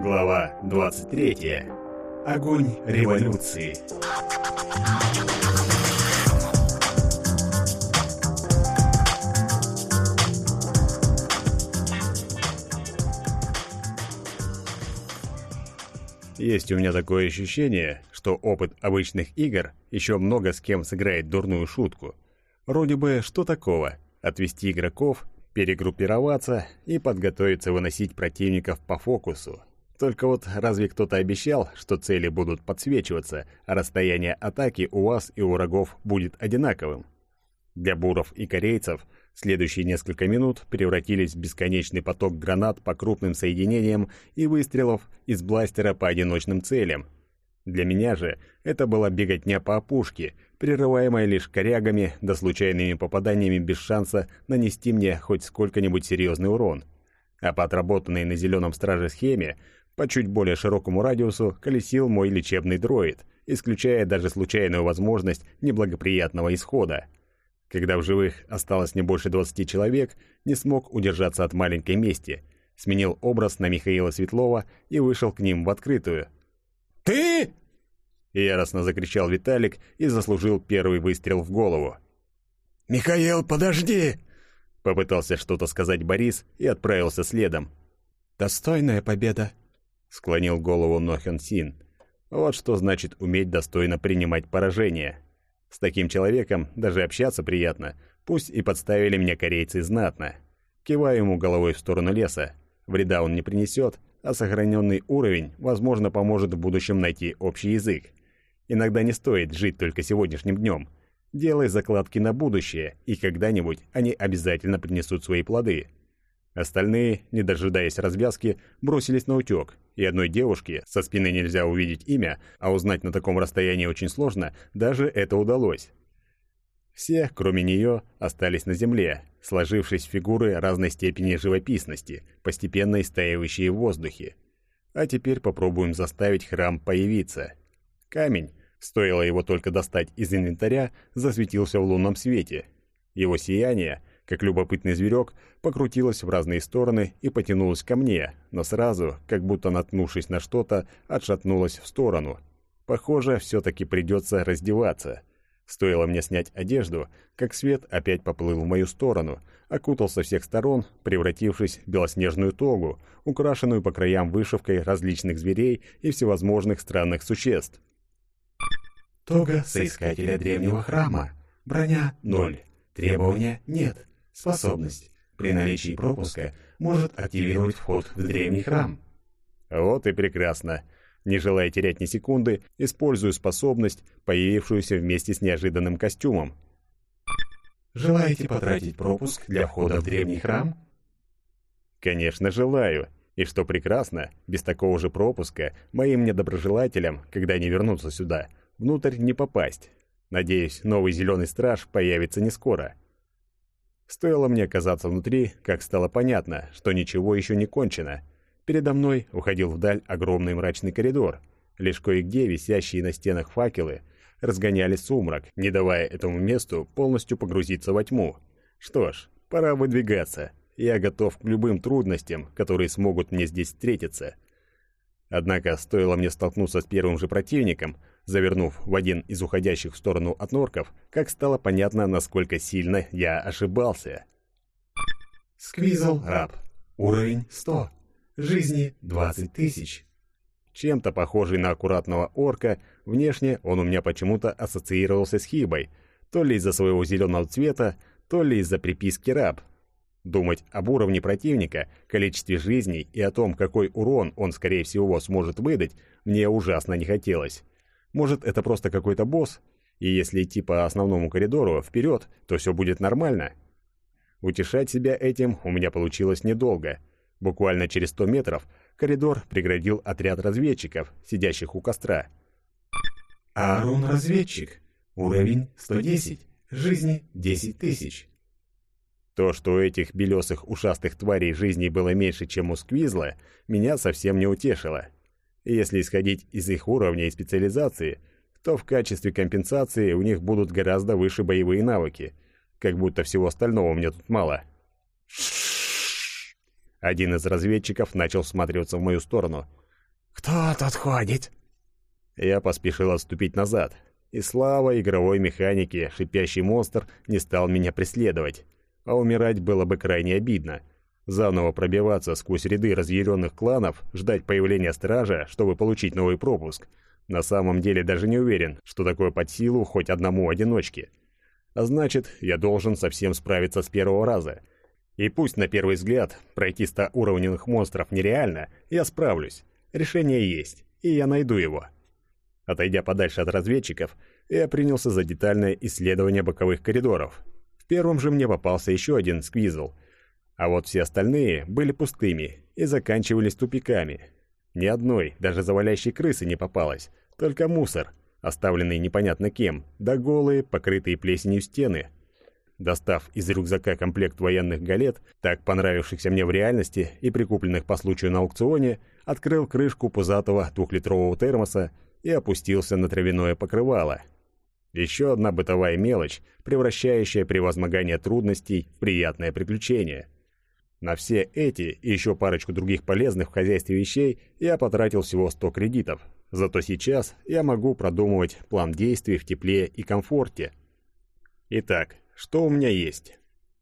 Глава 23. Огонь революции. Есть у меня такое ощущение, что опыт обычных игр еще много с кем сыграет дурную шутку. Вроде бы, что такого? Отвести игроков, перегруппироваться и подготовиться выносить противников по фокусу. Только вот разве кто-то обещал, что цели будут подсвечиваться, а расстояние атаки у вас и у врагов будет одинаковым? Для буров и корейцев следующие несколько минут превратились в бесконечный поток гранат по крупным соединениям и выстрелов из бластера по одиночным целям. Для меня же это была беготня по опушке, прерываемая лишь корягами да случайными попаданиями без шанса нанести мне хоть сколько-нибудь серьезный урон. А по отработанной на зеленом страже схеме по чуть более широкому радиусу колесил мой лечебный дроид, исключая даже случайную возможность неблагоприятного исхода. Когда в живых осталось не больше 20 человек, не смог удержаться от маленькой мести, сменил образ на Михаила Светлова и вышел к ним в открытую. «Ты?» Яростно закричал Виталик и заслужил первый выстрел в голову. «Михаил, подожди!» Попытался что-то сказать Борис и отправился следом. «Достойная победа!» Склонил голову Нохен Син. Вот что значит уметь достойно принимать поражение. С таким человеком даже общаться приятно, пусть и подставили меня корейцы знатно. Киваю ему головой в сторону леса. Вреда он не принесет, а сохраненный уровень, возможно, поможет в будущем найти общий язык. Иногда не стоит жить только сегодняшним днем. Делай закладки на будущее, и когда-нибудь они обязательно принесут свои плоды. Остальные, не дожидаясь развязки, бросились на утек, и одной девушке со спины нельзя увидеть имя, а узнать на таком расстоянии очень сложно, даже это удалось. Все, кроме нее, остались на земле, сложившись фигуры разной степени живописности, постепенно истаивающие в воздухе. А теперь попробуем заставить храм появиться. Камень, стоило его только достать из инвентаря, засветился в лунном свете. Его сияние — как любопытный зверек, покрутилась в разные стороны и потянулась ко мне, но сразу, как будто наткнувшись на что-то, отшатнулась в сторону. Похоже, все-таки придется раздеваться. Стоило мне снять одежду, как свет опять поплыл в мою сторону, окутал со всех сторон, превратившись в белоснежную тогу, украшенную по краям вышивкой различных зверей и всевозможных странных существ. Тога соискателя древнего храма. Броня – ноль. Требования – нет. Способность. При наличии пропуска может активировать вход в древний храм. Вот и прекрасно. Не желая терять ни секунды, использую способность, появившуюся вместе с неожиданным костюмом. Желаете потратить пропуск для входа в древний храм? Конечно, желаю. И что прекрасно, без такого же пропуска моим недоброжелателям, когда они вернутся сюда, внутрь не попасть. Надеюсь, новый зеленый страж появится не скоро. Стоило мне оказаться внутри, как стало понятно, что ничего еще не кончено. Передо мной уходил вдаль огромный мрачный коридор. Лишь кое-где висящие на стенах факелы разгоняли сумрак, не давая этому месту полностью погрузиться во тьму. Что ж, пора выдвигаться. Я готов к любым трудностям, которые смогут мне здесь встретиться. Однако, стоило мне столкнуться с первым же противником, завернув в один из уходящих в сторону от норков, как стало понятно, насколько сильно я ошибался. Сквизл раб. Уровень 100. Жизни 20 тысяч. Чем-то похожий на аккуратного орка, внешне он у меня почему-то ассоциировался с хибой, то ли из-за своего зеленого цвета, то ли из-за приписки раб. Думать об уровне противника, количестве жизней и о том, какой урон он, скорее всего, сможет выдать, мне ужасно не хотелось. Может, это просто какой-то босс, и если идти по основному коридору вперед, то все будет нормально. Утешать себя этим у меня получилось недолго. Буквально через сто метров коридор преградил отряд разведчиков, сидящих у костра. Арун-разведчик. Уровень 110. Жизни 10 тысяч. То, что у этих белесых ушастых тварей жизни было меньше, чем у Сквизла, меня совсем не утешило. Если исходить из их уровня и специализации, то в качестве компенсации у них будут гораздо выше боевые навыки, как будто всего остального мне тут мало. Один из разведчиков начал всматриваться в мою сторону. «Кто тут ходит?» Я поспешил отступить назад, и слава игровой механики, шипящий монстр не стал меня преследовать. А умирать было бы крайне обидно. Заново пробиваться сквозь ряды разъяренных кланов, ждать появления стража, чтобы получить новый пропуск. На самом деле даже не уверен, что такое под силу хоть одному одиночке. А значит, я должен совсем справиться с первого раза. И пусть на первый взгляд пройти 100 уровневых монстров нереально, я справлюсь. Решение есть, и я найду его. Отойдя подальше от разведчиков, я принялся за детальное исследование боковых коридоров. Первом же мне попался еще один сквизл — а вот все остальные были пустыми и заканчивались тупиками. Ни одной, даже завалящей крысы не попалось, только мусор, оставленный непонятно кем, да голые, покрытые плесенью стены. Достав из рюкзака комплект военных галет, так понравившихся мне в реальности и прикупленных по случаю на аукционе, открыл крышку пузатого двухлитрового термоса и опустился на травяное покрывало. Еще одна бытовая мелочь, превращающая превозмогание трудностей в приятное приключение – на все эти и еще парочку других полезных в хозяйстве вещей я потратил всего 100 кредитов. Зато сейчас я могу продумывать план действий в тепле и комфорте. Итак, что у меня есть?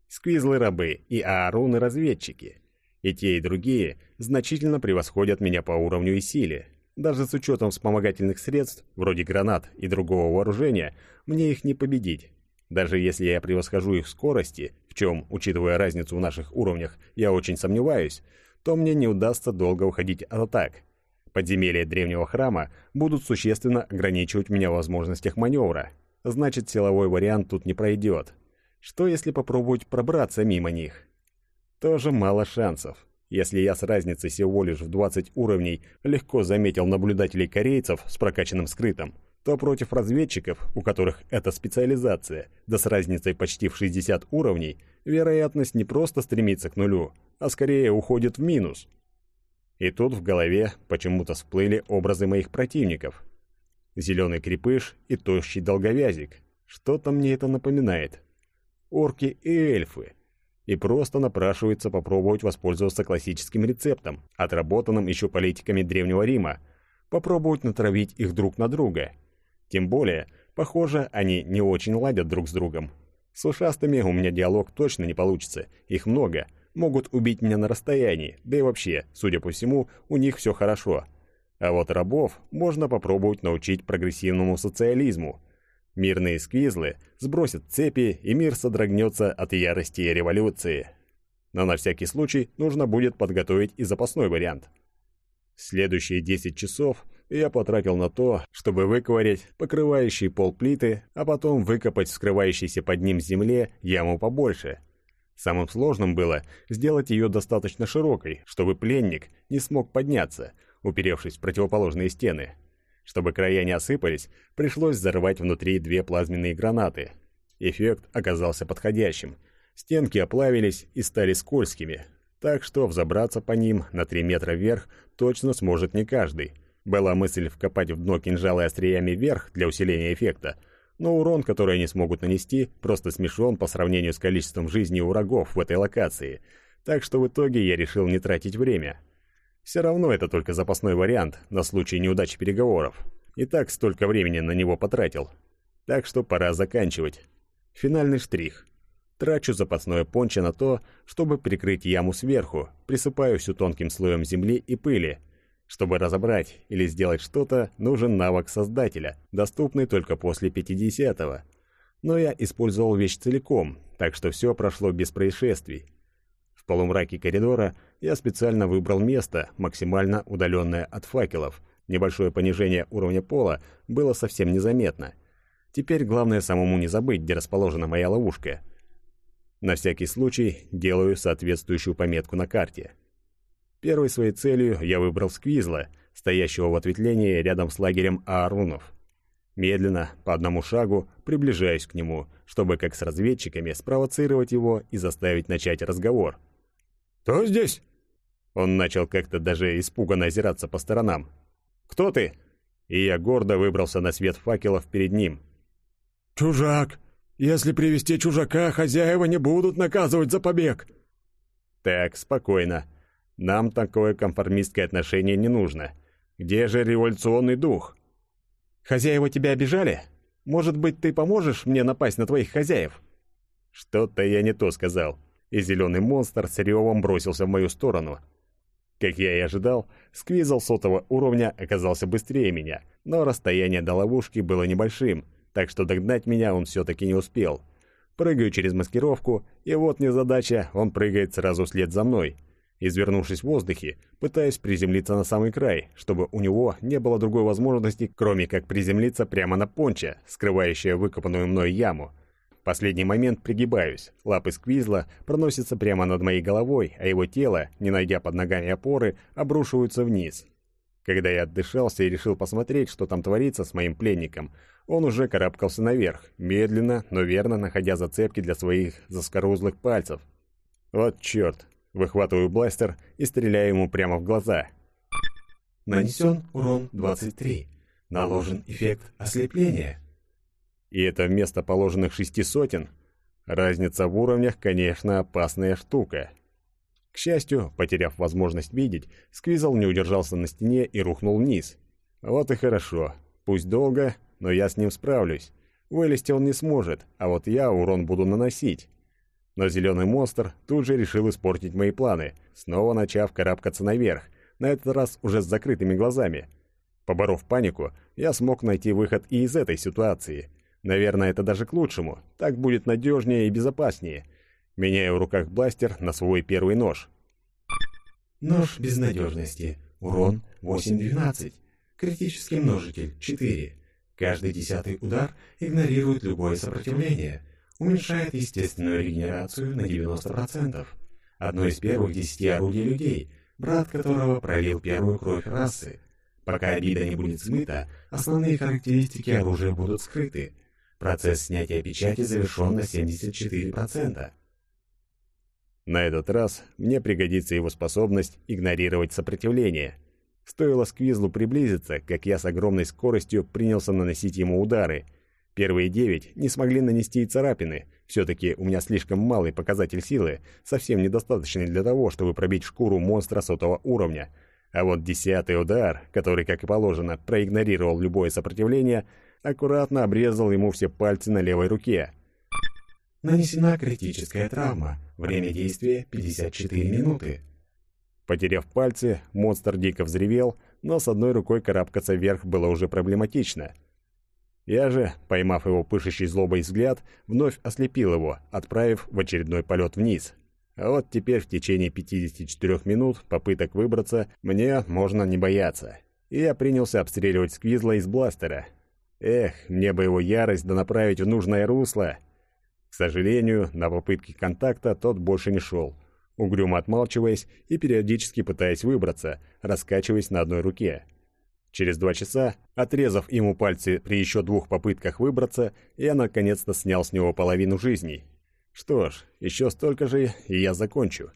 Сквизлы-рабы и ааруны-разведчики. И те, и другие значительно превосходят меня по уровню и силе. Даже с учетом вспомогательных средств, вроде гранат и другого вооружения, мне их не победить. Даже если я превосхожу их скорости, в чем, учитывая разницу в наших уровнях, я очень сомневаюсь, то мне не удастся долго уходить от атак. Подземелья древнего храма будут существенно ограничивать меня в возможностях маневра. Значит, силовой вариант тут не пройдет. Что если попробовать пробраться мимо них? Тоже мало шансов. Если я с разницей всего лишь в 20 уровней легко заметил наблюдателей корейцев с прокачанным скрытым, то против разведчиков, у которых это специализация, да с разницей почти в 60 уровней, вероятность не просто стремится к нулю, а скорее уходит в минус. И тут в голове почему-то всплыли образы моих противников. Зеленый крепыш и тощий долговязик. Что-то мне это напоминает. Орки и эльфы. И просто напрашивается попробовать воспользоваться классическим рецептом, отработанным еще политиками Древнего Рима, попробовать натравить их друг на друга – тем более, похоже, они не очень ладят друг с другом. С ушастыми у меня диалог точно не получится, их много, могут убить меня на расстоянии, да и вообще, судя по всему, у них все хорошо. А вот рабов можно попробовать научить прогрессивному социализму. Мирные сквизлы сбросят цепи, и мир содрогнется от ярости и революции. Но на всякий случай нужно будет подготовить и запасной вариант. Следующие 10 часов я потратил на то, чтобы выковырять покрывающий пол плиты, а потом выкопать в скрывающейся под ним земле яму побольше. Самым сложным было сделать ее достаточно широкой, чтобы пленник не смог подняться, уперевшись в противоположные стены. Чтобы края не осыпались, пришлось взорвать внутри две плазменные гранаты. Эффект оказался подходящим. Стенки оплавились и стали скользкими, так что взобраться по ним на 3 метра вверх точно сможет не каждый – была мысль вкопать в дно кинжалы остриями вверх для усиления эффекта, но урон, который они смогут нанести, просто смешон по сравнению с количеством жизней у врагов в этой локации, так что в итоге я решил не тратить время. Все равно это только запасной вариант на случай неудачи переговоров. И так столько времени на него потратил. Так что пора заканчивать. Финальный штрих. Трачу запасное пончо на то, чтобы прикрыть яму сверху, присыпаю всю тонким слоем земли и пыли, чтобы разобрать или сделать что-то, нужен навык создателя, доступный только после 50-го. Но я использовал вещь целиком, так что все прошло без происшествий. Полумраке коридора я специально выбрал место, максимально удаленное от факелов. Небольшое понижение уровня пола было совсем незаметно. Теперь главное самому не забыть, где расположена моя ловушка. На всякий случай делаю соответствующую пометку на карте – Первой своей целью я выбрал Сквизла, стоящего в ответвлении рядом с лагерем Аарунов. Медленно, по одному шагу, приближаюсь к нему, чтобы, как с разведчиками, спровоцировать его и заставить начать разговор. «Кто здесь?» Он начал как-то даже испуганно озираться по сторонам. «Кто ты?» И я гордо выбрался на свет факелов перед ним. «Чужак! Если привести чужака, хозяева не будут наказывать за побег!» «Так, спокойно. Нам такое конформистское отношение не нужно. Где же революционный дух? Хозяева тебя обижали? Может быть, ты поможешь мне напасть на твоих хозяев? Что-то я не то сказал, и зеленый монстр с ревом бросился в мою сторону. Как я и ожидал, сквизл сотого уровня оказался быстрее меня, но расстояние до ловушки было небольшим, так что догнать меня он все-таки не успел. Прыгаю через маскировку, и вот незадача, он прыгает сразу вслед за мной. Извернувшись в воздухе, пытаюсь приземлиться на самый край, чтобы у него не было другой возможности, кроме как приземлиться прямо на понча, скрывающая выкопанную мной яму. Последний момент пригибаюсь, лапы сквизла проносятся прямо над моей головой, а его тело, не найдя под ногами опоры, обрушиваются вниз. Когда я отдышался и решил посмотреть, что там творится с моим пленником, он уже карабкался наверх, медленно, но верно находя зацепки для своих заскорузлых пальцев. Вот черт, Выхватываю бластер и стреляю ему прямо в глаза. Нанесен урон 23. Наложен эффект ослепления. И это вместо положенных шести сотен. Разница в уровнях, конечно, опасная штука. К счастью, потеряв возможность видеть, Сквизл не удержался на стене и рухнул вниз. Вот и хорошо. Пусть долго, но я с ним справлюсь. Вылезти он не сможет, а вот я урон буду наносить. Но зеленый монстр тут же решил испортить мои планы, снова начав карабкаться наверх, на этот раз уже с закрытыми глазами. Поборов панику, я смог найти выход и из этой ситуации. Наверное, это даже к лучшему, так будет надежнее и безопаснее. Меняю в руках бластер на свой первый нож. Нож безнадежности. Урон 8-12. Критический множитель 4. Каждый десятый удар игнорирует любое сопротивление – уменьшает естественную регенерацию на 90%. Одно из первых десяти орудий людей, брат которого пролил первую кровь расы. Пока обида не будет смыта, основные характеристики оружия будут скрыты. Процесс снятия печати завершен на 74%. На этот раз мне пригодится его способность игнорировать сопротивление. Стоило Сквизлу приблизиться, как я с огромной скоростью принялся наносить ему удары – Первые девять не смогли нанести и царапины. Все-таки у меня слишком малый показатель силы, совсем недостаточный для того, чтобы пробить шкуру монстра сотого уровня. А вот десятый удар, который, как и положено, проигнорировал любое сопротивление, аккуратно обрезал ему все пальцы на левой руке. Нанесена критическая травма. Время действия 54 минуты. Потеряв пальцы, монстр дико взревел, но с одной рукой карабкаться вверх было уже проблематично – я же, поймав его пышущий злобой взгляд, вновь ослепил его, отправив в очередной полет вниз. А вот теперь в течение 54 минут попыток выбраться мне можно не бояться. И я принялся обстреливать Сквизла из бластера. Эх, мне бы его ярость да направить в нужное русло. К сожалению, на попытки контакта тот больше не шел, угрюмо отмалчиваясь и периодически пытаясь выбраться, раскачиваясь на одной руке. Через два часа, отрезав ему пальцы при еще двух попытках выбраться, я наконец-то снял с него половину жизни. Что ж, еще столько же, и я закончу.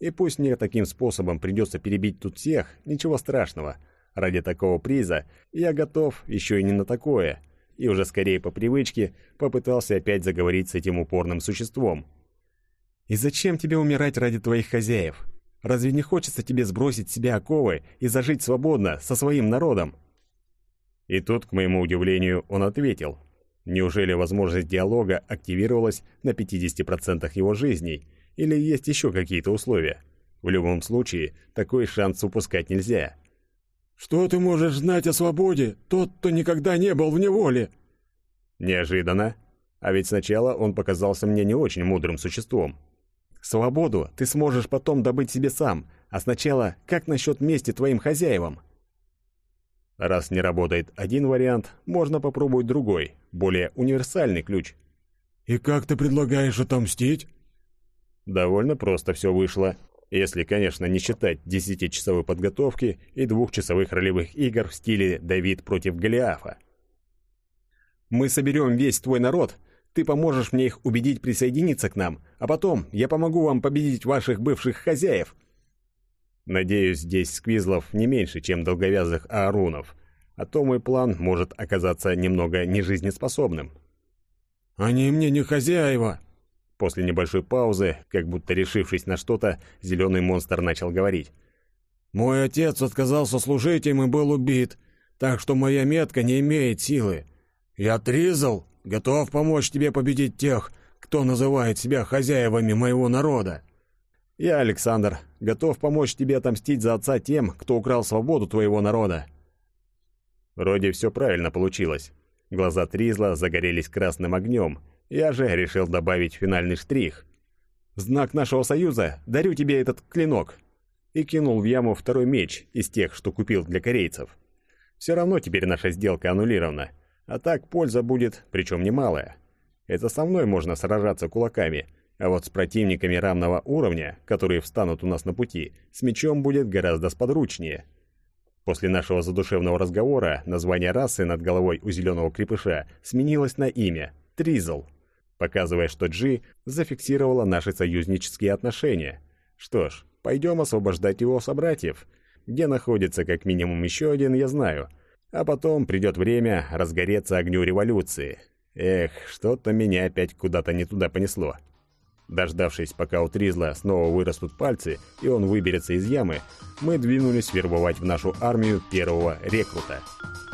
И пусть мне таким способом придется перебить тут всех, ничего страшного. Ради такого приза я готов еще и не на такое. И уже скорее по привычке попытался опять заговорить с этим упорным существом. «И зачем тебе умирать ради твоих хозяев? Разве не хочется тебе сбросить с себя оковы и зажить свободно со своим народом?» И тут, к моему удивлению, он ответил. Неужели возможность диалога активировалась на 50% его жизней? Или есть еще какие-то условия? В любом случае, такой шанс упускать нельзя. «Что ты можешь знать о свободе? Тот, кто никогда не был в неволе!» Неожиданно. А ведь сначала он показался мне не очень мудрым существом. Свободу ты сможешь потом добыть себе сам, а сначала как насчет мести твоим хозяевам? Раз не работает один вариант, можно попробовать другой, более универсальный ключ. «И как ты предлагаешь отомстить?» Довольно просто все вышло. Если, конечно, не считать десятичасовой подготовки и двухчасовых ролевых игр в стиле «Давид против Голиафа». «Мы соберем весь твой народ ты поможешь мне их убедить присоединиться к нам, а потом я помогу вам победить ваших бывших хозяев». Надеюсь, здесь сквизлов не меньше, чем долговязых аарунов, а то мой план может оказаться немного нежизнеспособным. «Они мне не хозяева!» После небольшой паузы, как будто решившись на что-то, зеленый монстр начал говорить. Мой отец отказался служить им и был убит, так что моя метка не имеет силы. Я Тризл, готов помочь тебе победить тех, кто называет себя хозяевами моего народа. Я, Александр, готов помочь тебе отомстить за отца тем, кто украл свободу твоего народа. Вроде все правильно получилось. Глаза Тризла загорелись красным огнем. Я же решил добавить финальный штрих. «Знак нашего союза, дарю тебе этот клинок!» И кинул в яму второй меч из тех, что купил для корейцев. Все равно теперь наша сделка аннулирована. А так польза будет, причем немалая. Это со мной можно сражаться кулаками, а вот с противниками равного уровня, которые встанут у нас на пути, с мечом будет гораздо сподручнее. После нашего задушевного разговора название расы над головой у зеленого крепыша сменилось на имя – Тризл, показывая, что Джи зафиксировала наши союзнические отношения. Что ж, пойдем освобождать его собратьев. Где находится как минимум еще один, я знаю. А потом придет время разгореться огню революции. Эх, что-то меня опять куда-то не туда понесло. Дождавшись, пока у Тризла снова вырастут пальцы, и он выберется из ямы, мы двинулись вербовать в нашу армию первого рекрута –